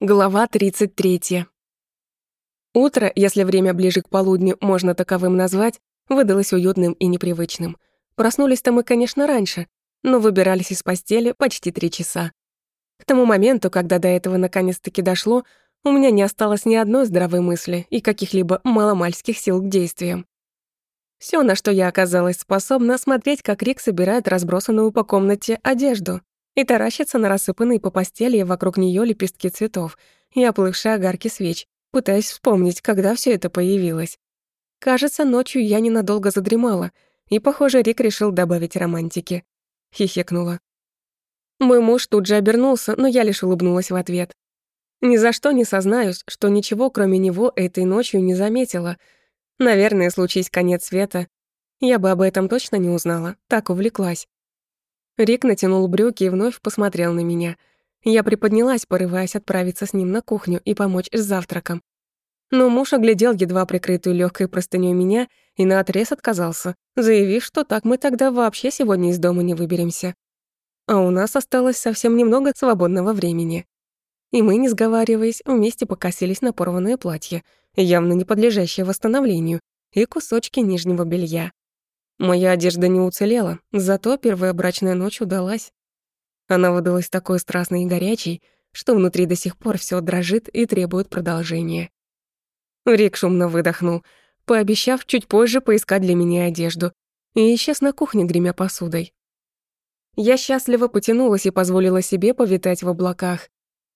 Глава 33. Утро, если время ближе к полудню можно таковым назвать, выдалось уютным и непривычным. Проснулись-то мы, конечно, раньше, но выбирались из постели почти три часа. К тому моменту, когда до этого наконец-таки дошло, у меня не осталось ни одной здравой мысли и каких-либо маломальских сил к действиям. Все, на что я оказалась способна, смотреть, как Рик собирает разбросанную по комнате одежду, и таращится на рассыпанные по постели вокруг нее лепестки цветов и оплывшие огарки свеч, пытаясь вспомнить, когда все это появилось. Кажется, ночью я ненадолго задремала, и, похоже, Рик решил добавить романтики. Хихикнула. Мой муж тут же обернулся, но я лишь улыбнулась в ответ. Ни за что не сознаюсь, что ничего, кроме него, этой ночью не заметила. Наверное, случись конец света, я бы об этом точно не узнала, так увлеклась. Рик натянул брюки и вновь посмотрел на меня. Я приподнялась, порываясь отправиться с ним на кухню и помочь с завтраком. Но муж оглядел едва прикрытую легкой простынёй меня и наотрез отказался, заявив, что так мы тогда вообще сегодня из дома не выберемся. А у нас осталось совсем немного свободного времени. И мы, не сговариваясь, вместе покосились на порванное платье, явно не подлежащее восстановлению, и кусочки нижнего белья. Моя одежда не уцелела, зато первая брачная ночь удалась. Она выдалась такой страстной и горячей, что внутри до сих пор всё дрожит и требует продолжения. Рик шумно выдохнул, пообещав чуть позже поискать для меня одежду, и исчез на кухне, гремя посудой. Я счастливо потянулась и позволила себе повитать в облаках.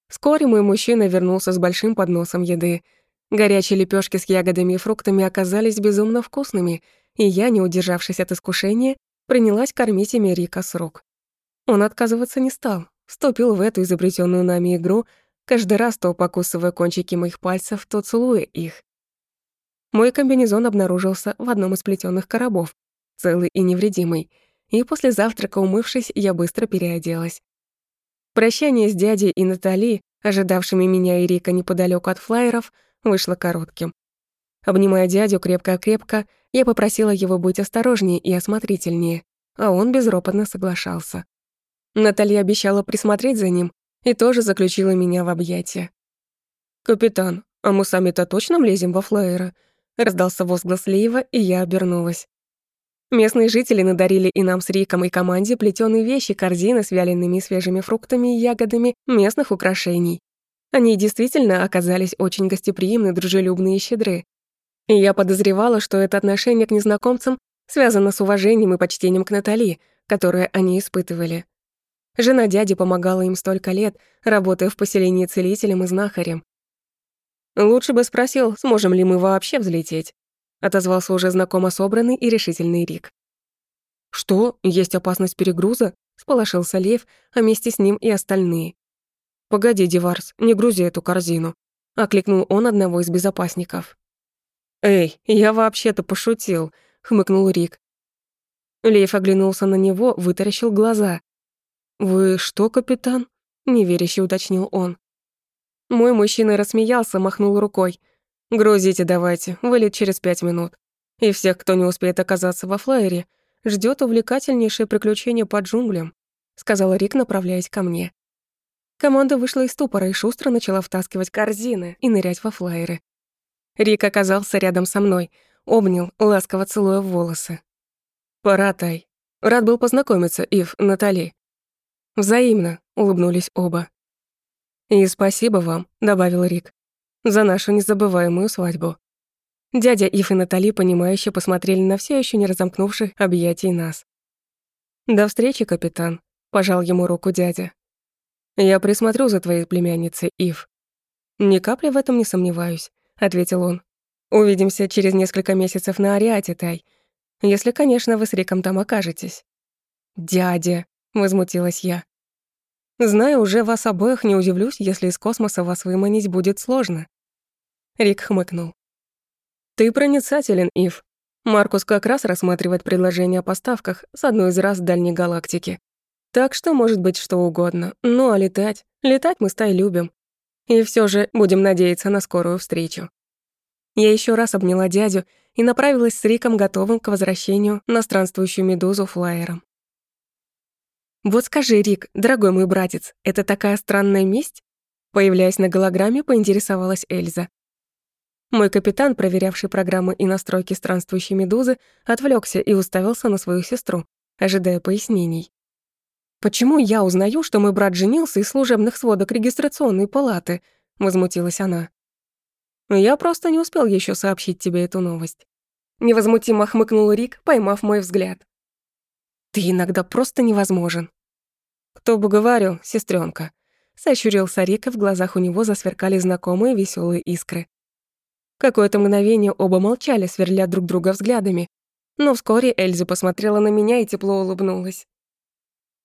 Вскоре мой мужчина вернулся с большим подносом еды. Горячие лепёшки с ягодами и фруктами оказались безумно вкусными — и я, не удержавшись от искушения, принялась кормить ими Рика с рук. Он отказываться не стал, вступил в эту изобретенную нами игру, каждый раз то покусывая кончики моих пальцев, то целуя их. Мой комбинезон обнаружился в одном из плетёных коробов, целый и невредимый, и после завтрака, умывшись, я быстро переоделась. Прощание с дядей и Натали, ожидавшими меня и Рика неподалёку от флайеров, вышло коротким. Обнимая дядю крепко-крепко, я попросила его быть осторожнее и осмотрительнее, а он безропотно соглашался. Наталья обещала присмотреть за ним и тоже заключила меня в объятия. «Капитан, а мы сами-то точно влезем во флайера?» Раздался возглас Леева, и я обернулась. Местные жители надарили и нам с Риком, и команде плетёные вещи, корзины с вялеными свежими фруктами и ягодами, местных украшений. Они действительно оказались очень гостеприимны, дружелюбны и щедры. И я подозревала, что это отношение к незнакомцам связано с уважением и почтением к Натали, которое они испытывали. Жена дяди помогала им столько лет, работая в поселении целителем и знахарем. «Лучше бы спросил, сможем ли мы вообще взлететь», отозвался уже знакомо собранный и решительный Рик. «Что? Есть опасность перегруза?» — сполошился Лев, а вместе с ним и остальные. «Погоди, Деварс, не грузи эту корзину», — окликнул он одного из безопасников. «Эй, я вообще-то пошутил», — хмыкнул Рик. Лев оглянулся на него, вытаращил глаза. «Вы что, капитан?» — неверяще уточнил он. Мой мужчина рассмеялся, махнул рукой. «Грузите давайте, вылет через пять минут. И всех, кто не успеет оказаться во флайере, ждет увлекательнейшее приключение по джунглям», — сказал Рик, направляясь ко мне. Команда вышла из ступора и шустро начала втаскивать корзины и нырять во флайеры. Рик оказался рядом со мной, обнял, ласково целуя в волосы. «Пора, Тай. Рад был познакомиться, Ив, Натали». «Взаимно», — улыбнулись оба. «И спасибо вам», — добавил Рик, «за нашу незабываемую свадьбу». Дядя Ив и Натали, понимающе посмотрели на все еще не разомкнувших объятий нас. «До встречи, капитан», — пожал ему руку дядя. «Я присмотрю за твоей племянницей, Ив. Ни капли в этом не сомневаюсь ответил он. Увидимся через несколько месяцев на Ариате, Тай. Если, конечно, вы с Риком там окажетесь. Дядя, возмутилась я. Знаю, уже вас обоих не удивлюсь, если из космоса вас выманить будет сложно. Рик хмыкнул. Ты проницателен, Ив. Маркус как раз рассматривает предложение о поставках с одной из раз дальней галактики. Так что может быть что угодно. Ну а летать? Летать мы с Тай любим. И все же будем надеяться на скорую встречу. Я еще раз обняла дядю и направилась с Риком, готовым к возвращению на странствующую медузу флайером. «Вот скажи, Рик, дорогой мой братец, это такая странная месть?» Появляясь на голограмме, поинтересовалась Эльза. Мой капитан, проверявший программы и настройки странствующей медузы, отвлекся и уставился на свою сестру, ожидая пояснений. «Почему я узнаю, что мой брат женился из служебных сводок регистрационной палаты?» — возмутилась она. «Я просто не успел еще сообщить тебе эту новость». Невозмутимо хмыкнул Рик, поймав мой взгляд. «Ты иногда просто невозможен». «Кто бы говорил, сестренка. Сощурился Рик, и в глазах у него засверкали знакомые веселые искры. Какое-то мгновение оба молчали, сверля друг друга взглядами. Но вскоре Эльза посмотрела на меня и тепло улыбнулась.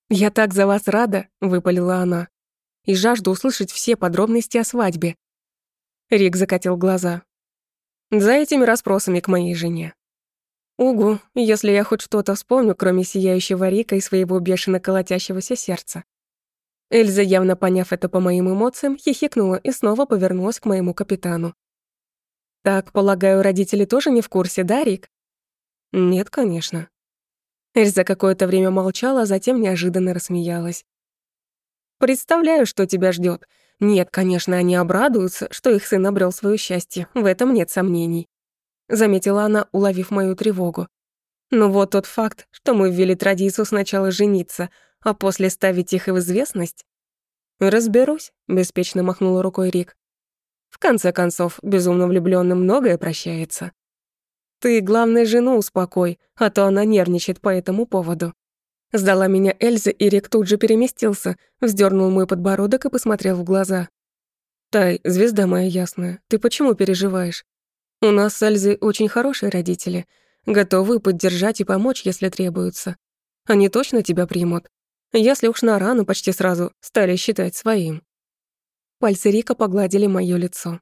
«Я так за вас рада», — выпалила она. «И жажду услышать все подробности о свадьбе». Рик закатил глаза. «За этими расспросами к моей жене». «Угу, если я хоть что-то вспомню, кроме сияющего Рика и своего бешено колотящегося сердца». Эльза, явно поняв это по моим эмоциям, хихикнула и снова повернулась к моему капитану. Так, полагаю, родители тоже не в курсе, да, Рик? Нет, конечно. Эльза какое-то время молчала, а затем неожиданно рассмеялась. Представляю, что тебя ждет. Нет, конечно, они обрадуются, что их сын обрел свое счастье, в этом нет сомнений. Заметила она, уловив мою тревогу. Но вот тот факт, что мы ввели традицию сначала жениться, а после ставить их в известность. «Разберусь», — беспечно махнула рукой Рик. В конце концов, безумно влюблённым многое прощается. Ты, главное, жену успокой, а то она нервничает по этому поводу. Сдала меня Эльза, и Рик тут же переместился, вздернул мой подбородок и посмотрел в глаза. «Тай, звезда моя ясная, ты почему переживаешь? У нас с Эльзой очень хорошие родители, готовы поддержать и помочь, если требуется. Они точно тебя примут, если уж на рану почти сразу стали считать своим». Пальцы Рика погладили моё лицо.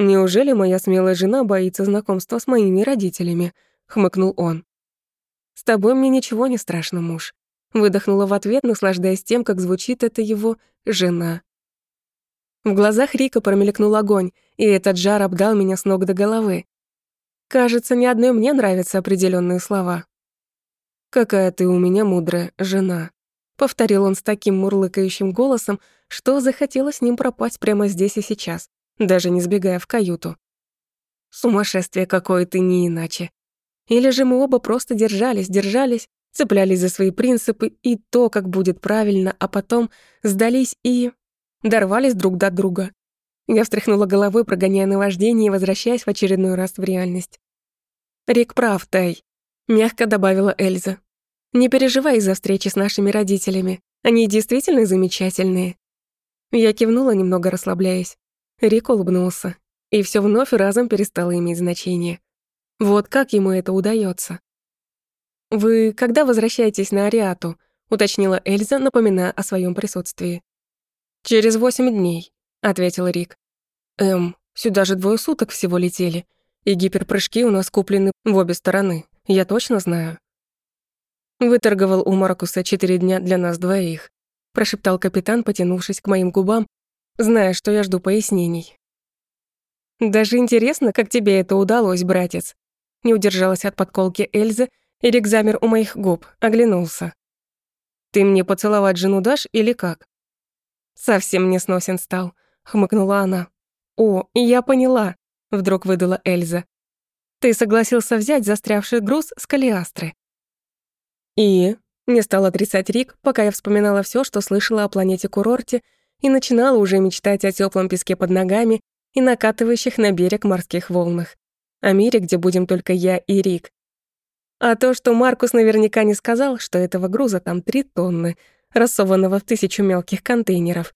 «Неужели моя смелая жена боится знакомства с моими родителями?» — хмыкнул он. «С тобой мне ничего не страшно, муж», — выдохнула в ответ, наслаждаясь тем, как звучит это его «жена». В глазах Рика промелькнул огонь, и этот жар обдал меня с ног до головы. Кажется, ни одной мне нравятся определенные слова. «Какая ты у меня мудрая жена», — повторил он с таким мурлыкающим голосом, что захотелось с ним пропасть прямо здесь и сейчас, даже не сбегая в каюту. Сумасшествие какое-то не иначе. Или же мы оба просто держались, держались, цеплялись за свои принципы и то, как будет правильно, а потом сдались и... дорвались друг до друга. Я встряхнула головой, прогоняя наваждение и возвращаясь в очередной раз в реальность. «Рик прав, Тай», — мягко добавила Эльза. «Не переживай из-за встречи с нашими родителями. Они действительно замечательные. Я кивнула, немного расслабляясь. Рик улыбнулся, и все вновь разом перестало иметь значение. Вот как ему это удается. «Вы когда возвращаетесь на Ариату?» — уточнила Эльза, напоминая о своем присутствии. «Через восемь дней», — ответил Рик. «Эм, сюда же двое суток всего летели, и гиперпрыжки у нас куплены в обе стороны, я точно знаю». Выторговал у Маркуса четыре дня для нас двоих прошептал капитан, потянувшись к моим губам, зная, что я жду пояснений. «Даже интересно, как тебе это удалось, братец?» Не удержалась от подколки Эльзы, и Рик замер у моих губ, оглянулся. «Ты мне поцеловать жену дашь или как?» «Совсем не сносен стал», — хмыкнула она. «О, я поняла», — вдруг выдала Эльза. «Ты согласился взять застрявший груз с Калиастры». «И?» Не стал отрицать Рик, пока я вспоминала все, что слышала о планете-курорте, и начинала уже мечтать о теплом песке под ногами и накатывающих на берег морских волнах. О мире, где будем только я и Рик. А то, что Маркус наверняка не сказал, что этого груза там три тонны, рассованного в тысячу мелких контейнеров.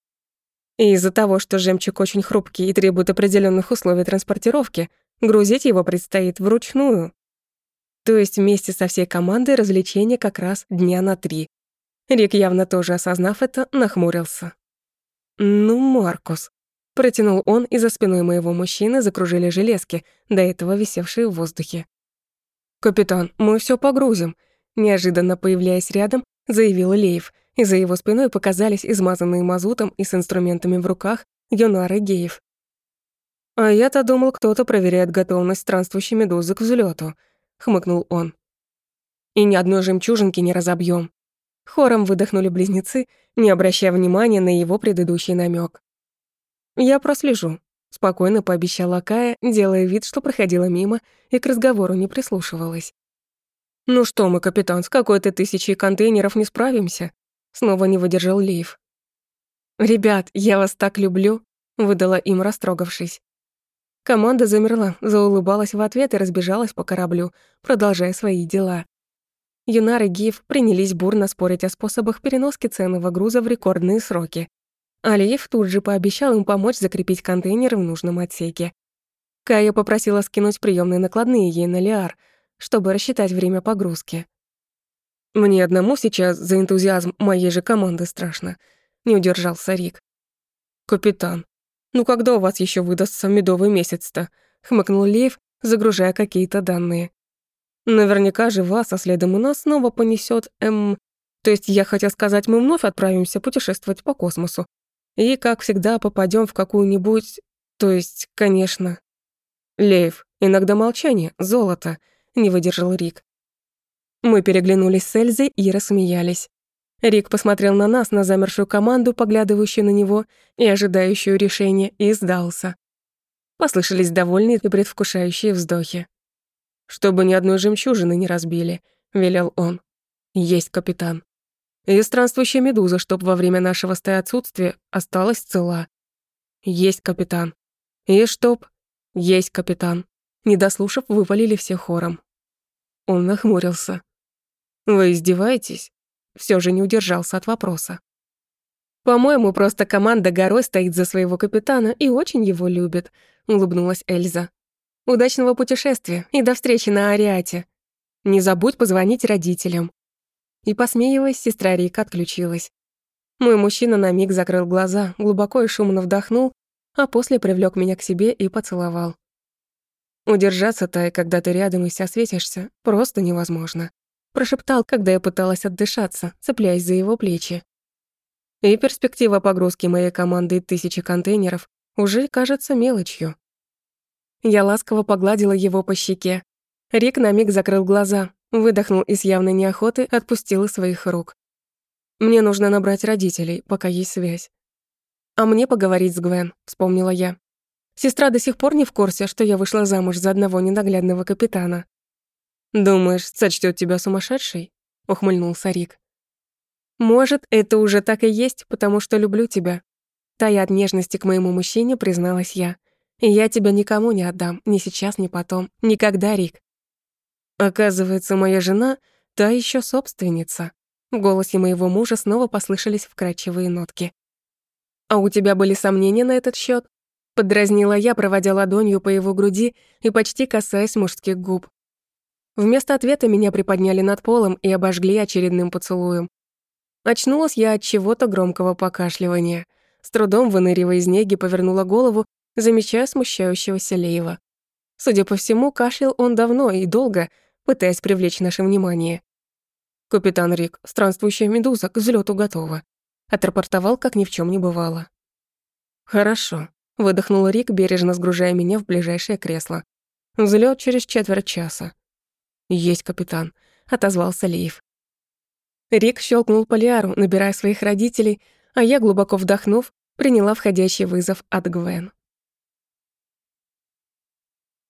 И из-за того, что жемчуг очень хрупкий и требует определенных условий транспортировки, грузить его предстоит вручную. То есть вместе со всей командой развлечения как раз дня на три. Рик, явно тоже осознав это, нахмурился. «Ну, Маркус», — протянул он, и за спиной моего мужчины закружили железки, до этого висевшие в воздухе. «Капитан, мы все погрузим», — неожиданно появляясь рядом, заявил Леев, и за его спиной показались измазанные мазутом и с инструментами в руках Йонар и Геев. «А я-то думал, кто-то проверяет готовность странствующей медузы к взлету хмыкнул он. И ни одной жемчужинки не разобьем. Хором выдохнули близнецы, не обращая внимания на его предыдущий намек. Я прослежу, спокойно пообещала Кая, делая вид, что проходила мимо и к разговору не прислушивалась. «Ну что мы, капитан, с какой-то тысячей контейнеров не справимся?» Снова не выдержал Лив. «Ребят, я вас так люблю», — выдала им, растрогавшись. Команда замерла, заулыбалась в ответ и разбежалась по кораблю, продолжая свои дела. Юнар и Гиф принялись бурно спорить о способах переноски ценного груза в рекордные сроки. Алиев тут же пообещал им помочь закрепить контейнеры в нужном отсеке. Кая попросила скинуть приемные накладные ей на Лиар, чтобы рассчитать время погрузки. «Мне одному сейчас за энтузиазм моей же команды страшно», — не удержался Рик. «Капитан, ну когда у вас еще выдастся медовый месяц-то?» — хмыкнул Лев, загружая какие-то данные. «Наверняка же вас, а следом и нас снова понесет эм... То есть я хотел сказать, мы вновь отправимся путешествовать по космосу. И, как всегда, попадем в какую-нибудь... То есть, конечно...» «Лев, иногда молчание — золото», — не выдержал Рик. Мы переглянулись с Эльзой и рассмеялись. Рик посмотрел на нас, на замершую команду, поглядывающую на него и ожидающую решения, и сдался. Послышались довольные и предвкушающие вздохи. «Чтобы ни одной жемчужины не разбили», — велел он. «Есть, капитан. И странствующая медуза, чтоб во время нашего стоя отсутствия осталась цела. Есть, капитан. И чтоб... Есть, капитан». Не дослушав, вывалили все хором. Он нахмурился. «Вы издеваетесь?» все же не удержался от вопроса. «По-моему, просто команда горой стоит за своего капитана и очень его любит», — улыбнулась Эльза. «Удачного путешествия и до встречи на Ариате. Не забудь позвонить родителям». И, посмеиваясь, сестра Рика отключилась. Мой мужчина на миг закрыл глаза, глубоко и шумно вдохнул, а после привлёк меня к себе и поцеловал. Удержаться, Тай, когда ты рядом и вся светишься, просто невозможно прошептал, когда я пыталась отдышаться, цепляясь за его плечи. И перспектива погрузки моей команды тысячи контейнеров уже кажется мелочью. Я ласково погладила его по щеке. Рик на миг закрыл глаза, выдохнул и с явной неохотой отпустил из своих рук. Мне нужно набрать родителей, пока есть связь. А мне поговорить с Гвен, вспомнила я. Сестра до сих пор не в курсе, что я вышла замуж за одного ненаглядного капитана. «Думаешь, сочтёт тебя сумасшедшей?» — ухмыльнулся Рик. «Может, это уже так и есть, потому что люблю тебя». Тая от нежности к моему мужчине призналась я. «И я тебя никому не отдам, ни сейчас, ни потом, никогда, Рик». Оказывается, моя жена — та ещё собственница. В голосе моего мужа снова послышались вкрадчивые нотки. «А у тебя были сомнения на этот счёт?» Подразнила я, проводя ладонью по его груди и почти касаясь мужских губ. Вместо ответа меня приподняли над полом и обожгли очередным поцелуем. Очнулась я от чего-то громкого покашливания. С трудом выныривая из неги, повернула голову, замечая смущающегося Лейва. Судя по всему, кашлял он давно и долго, пытаясь привлечь наше внимание. «Капитан Рик, странствующая медуза, к взлету готова», отрапортовал, как ни в чем не бывало. «Хорошо», — выдохнул Рик, бережно сгружая меня в ближайшее кресло. Взлет через четверть часа. «Есть, капитан», — отозвался Леев. Рик щелкнул полиару, набирая своих родителей, а я, глубоко вдохнув, приняла входящий вызов от Гвен.